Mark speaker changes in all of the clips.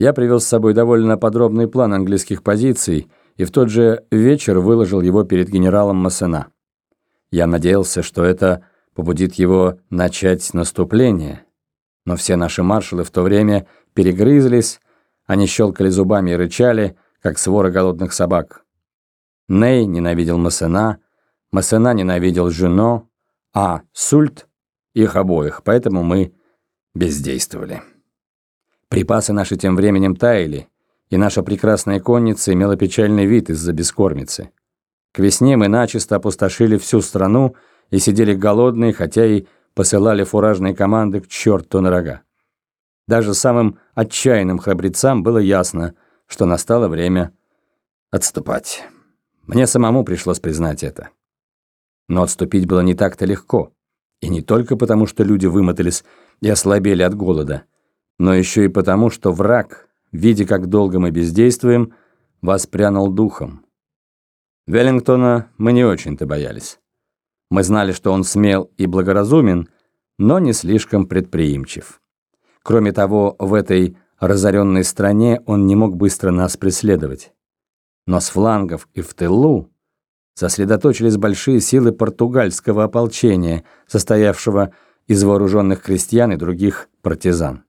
Speaker 1: Я привез с собой довольно подробный план английских позиций и в тот же вечер выложил его перед генералом Массена. Я надеялся, что это побудит его начать наступление, но все наши маршалы в то время перегрызлись, они щелкали зубами и рычали, как свора голодных собак. Ней ненавидел Массена, Массена ненавидел Жюно, а Сульт — их обоих, поэтому мы бездействовали. Припасы наши тем временем таяли, и наша прекрасная конница имела печальный вид из-за бескормицы. К весне мы начисто опустошили всю страну и сидели голодные, хотя и посылали фуражные команды к черту на рога. Даже самым отчаянным храбрецам было ясно, что настало время отступать. Мне самому пришлось признать это. Но отступить было не так-то легко. И не только потому, что люди вымотались и ослабели от голода – но еще и потому, что враг, видя, как долго мы бездействуем, воспрянул духом. Веллингтона мы не очень-то боялись. Мы знали, что он смел и благоразумен, но не слишком предприимчив. Кроме того, в этой разоренной стране он не мог быстро нас преследовать. Но с флангов и в тылу сосредоточились большие силы португальского ополчения, состоявшего из вооруженных крестьян и других партизан.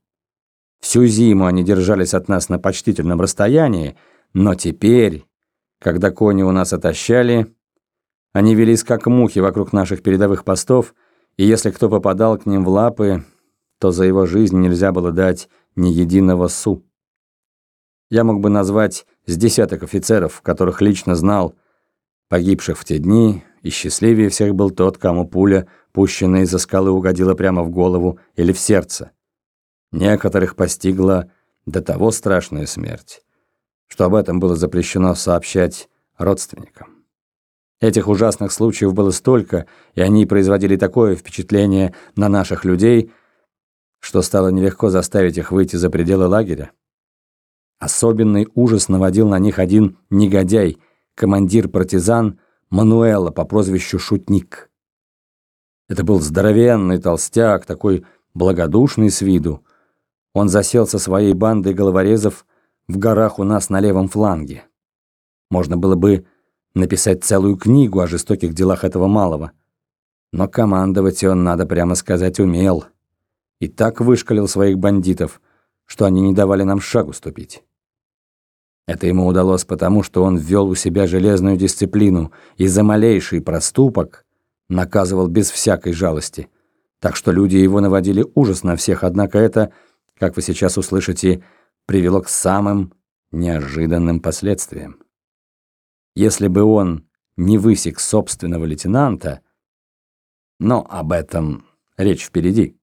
Speaker 1: Всю зиму они держались от нас на почтительном расстоянии, но теперь, когда кони у нас отощали, они велись как мухи вокруг наших передовых постов, и если кто попадал к ним в лапы, то за его жизнь нельзя было дать ни единого су. Я мог бы назвать с десяток офицеров, которых лично знал, погибших в те дни, и счастливее всех был тот, кому пуля, пущенная из-за скалы, угодила прямо в голову или в сердце. Некоторых постигла до того страшная смерть, что об этом было запрещено сообщать родственникам. Этих ужасных случаев было столько, и они производили такое впечатление на наших людей, что стало нелегко заставить их выйти за пределы лагеря. Особенный ужас наводил на них один негодяй, командир партизан Мануэла по прозвищу Шутник. Это был здоровенный толстяк, такой благодушный с виду, он засел со своей бандой головорезов в горах у нас на левом фланге. Можно было бы написать целую книгу о жестоких делах этого малого. Но командовать он, надо прямо сказать, умел. И так вышкалил своих бандитов, что они не давали нам шагу ступить. Это ему удалось потому, что он ввел у себя железную дисциплину и за малейший проступок наказывал без всякой жалости. Так что люди его наводили ужас на всех, однако это как вы сейчас услышите, привело к самым неожиданным последствиям. Если бы он не высек собственного лейтенанта, но об этом речь впереди.